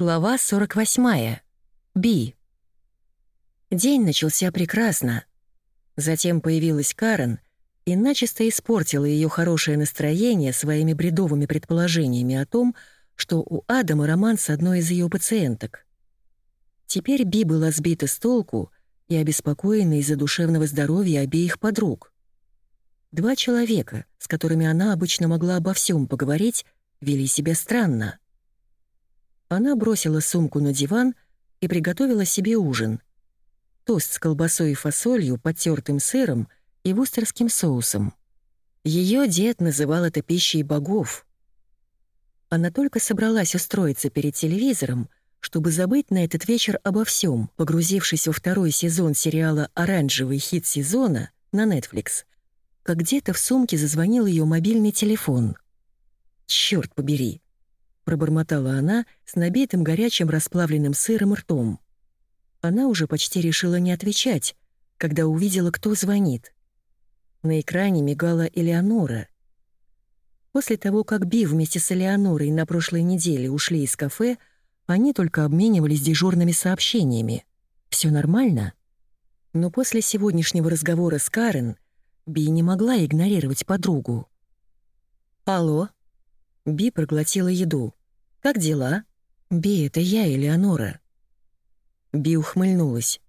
Глава 48. Би. День начался прекрасно. Затем появилась Карен и начисто испортила ее хорошее настроение своими бредовыми предположениями о том, что у Адама роман с одной из ее пациенток. Теперь Би была сбита с толку и обеспокоена из-за душевного здоровья обеих подруг. Два человека, с которыми она обычно могла обо всем поговорить, вели себя странно. Она бросила сумку на диван и приготовила себе ужин. Тост с колбасой и фасолью, потертым сыром и вустерским соусом. Ее дед называл это пищей богов. Она только собралась устроиться перед телевизором, чтобы забыть на этот вечер обо всем, погрузившись во второй сезон сериала «Оранжевый хит сезона» на Netflix, как где-то в сумке зазвонил ее мобильный телефон. Черт побери! Пробормотала она с набитым горячим расплавленным сыром ртом. Она уже почти решила не отвечать, когда увидела, кто звонит. На экране мигала Элеонора. После того, как Би вместе с Элеонорой на прошлой неделе ушли из кафе, они только обменивались дежурными сообщениями. Все нормально? Но после сегодняшнего разговора с Карен Би не могла игнорировать подругу. «Алло?» Би проглотила еду. «Как дела?» «Би, это я, Элеонора». Би ухмыльнулась.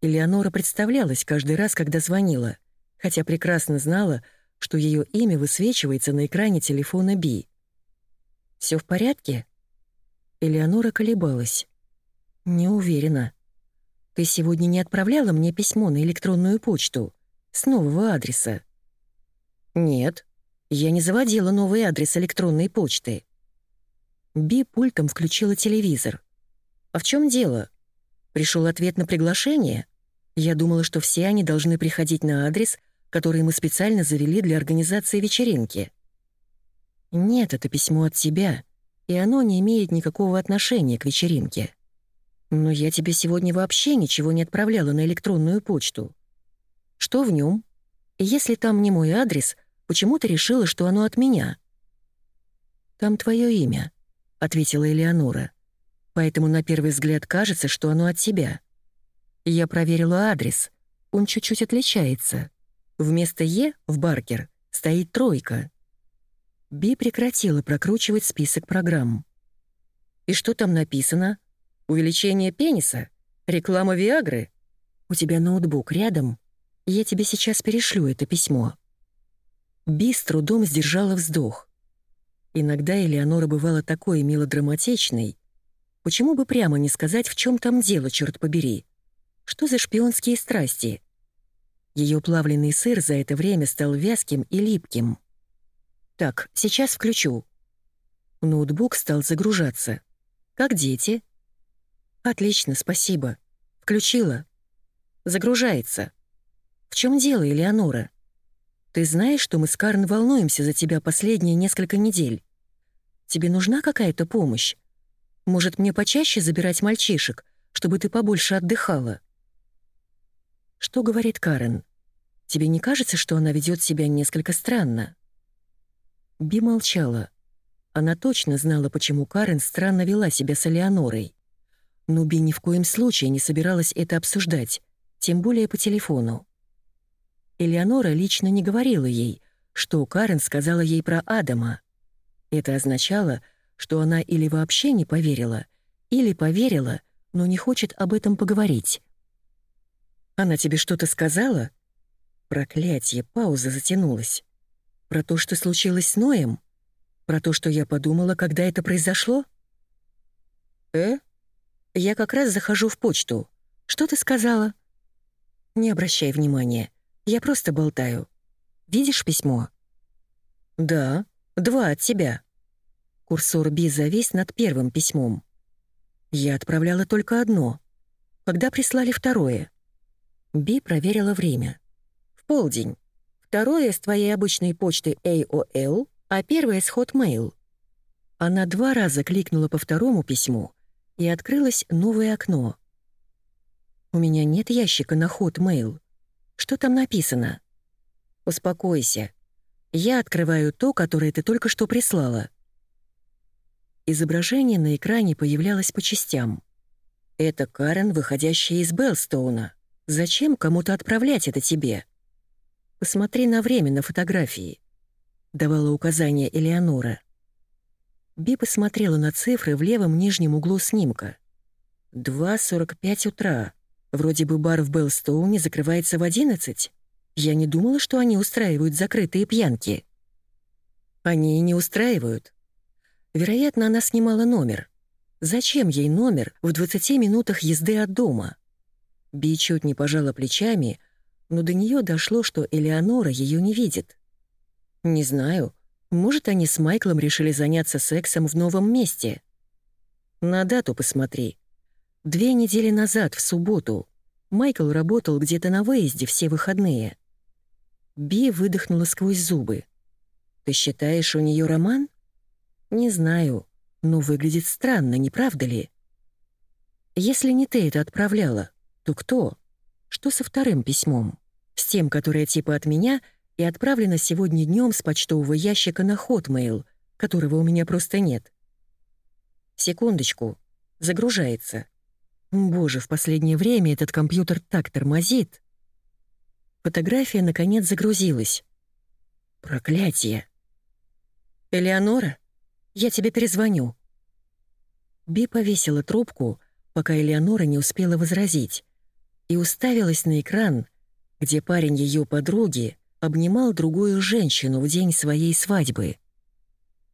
Элеонора представлялась каждый раз, когда звонила, хотя прекрасно знала, что ее имя высвечивается на экране телефона Би. Все в порядке?» Элеонора колебалась. «Не уверена. Ты сегодня не отправляла мне письмо на электронную почту с нового адреса?» «Нет, я не заводила новый адрес электронной почты». Би пультом включила телевизор. «А в чем дело? Пришел ответ на приглашение? Я думала, что все они должны приходить на адрес, который мы специально завели для организации вечеринки». «Нет, это письмо от тебя, и оно не имеет никакого отношения к вечеринке. Но я тебе сегодня вообще ничего не отправляла на электронную почту. Что в нем? Если там не мой адрес, почему ты решила, что оно от меня?» «Там твое имя», ответила Элеонора. «Поэтому на первый взгляд кажется, что оно от тебя. Я проверила адрес. Он чуть-чуть отличается. Вместо «Е» в «Баркер» стоит тройка». Би прекратила прокручивать список программ. «И что там написано? Увеличение пениса? Реклама Виагры? У тебя ноутбук рядом? Я тебе сейчас перешлю это письмо». Би с трудом сдержала вздох. Иногда Элеонора бывала такой мелодраматичной. Почему бы прямо не сказать, в чем там дело, черт побери? Что за шпионские страсти? Ее плавленый сыр за это время стал вязким и липким. Так, сейчас включу. Ноутбук стал загружаться. Как дети? Отлично, спасибо. Включила. Загружается. В чем дело, Элеонора? Ты знаешь, что мы с Карн волнуемся за тебя последние несколько недель? Тебе нужна какая-то помощь? Может, мне почаще забирать мальчишек, чтобы ты побольше отдыхала?» Что говорит Карен? Тебе не кажется, что она ведет себя несколько странно? Би молчала. Она точно знала, почему Карен странно вела себя с Элеонорой. Но Би ни в коем случае не собиралась это обсуждать, тем более по телефону. Элеонора лично не говорила ей, что Карен сказала ей про Адама. Это означало, что она или вообще не поверила, или поверила, но не хочет об этом поговорить. «Она тебе что-то сказала?» Проклятье, пауза затянулась. «Про то, что случилось с Ноем? Про то, что я подумала, когда это произошло?» «Э? Я как раз захожу в почту. Что ты сказала?» «Не обращай внимания. Я просто болтаю. Видишь письмо?» «Да, два от тебя». Курсор Би завис над первым письмом. Я отправляла только одно. Когда прислали второе? Би проверила время. В полдень. Второе с твоей обычной почты AOL, а первое с Hotmail. Она два раза кликнула по второму письму, и открылось новое окно. «У меня нет ящика на Hotmail. Что там написано? Успокойся. Я открываю то, которое ты только что прислала. Изображение на экране появлялось по частям. «Это Карен, выходящая из Белстоуна. Зачем кому-то отправлять это тебе?» «Посмотри на время на фотографии», — давала указание Элеонора. Би посмотрела на цифры в левом нижнем углу снимка. 2.45 утра. Вроде бы бар в Белстоуне закрывается в 11. Я не думала, что они устраивают закрытые пьянки. Они и не устраивают. Вероятно, она снимала номер. Зачем ей номер в 20 минутах езды от дома? Би чуть не пожала плечами, но до нее дошло, что Элеонора ее не видит. Не знаю, может, они с Майклом решили заняться сексом в новом месте. На дату посмотри. Две недели назад, в субботу, Майкл работал где-то на выезде все выходные. Би выдохнула сквозь зубы. «Ты считаешь, у нее роман?» «Не знаю, но выглядит странно, не правда ли?» «Если не ты это отправляла, то кто? Что со вторым письмом? С тем, которое типа от меня и отправлено сегодня днем с почтового ящика на Hotmail, которого у меня просто нет?» «Секундочку. Загружается. Боже, в последнее время этот компьютер так тормозит». Фотография, наконец, загрузилась. «Проклятие!» «Элеонора?» Я тебе перезвоню». Би повесила трубку, пока Элеонора не успела возразить, и уставилась на экран, где парень ее подруги обнимал другую женщину в день своей свадьбы.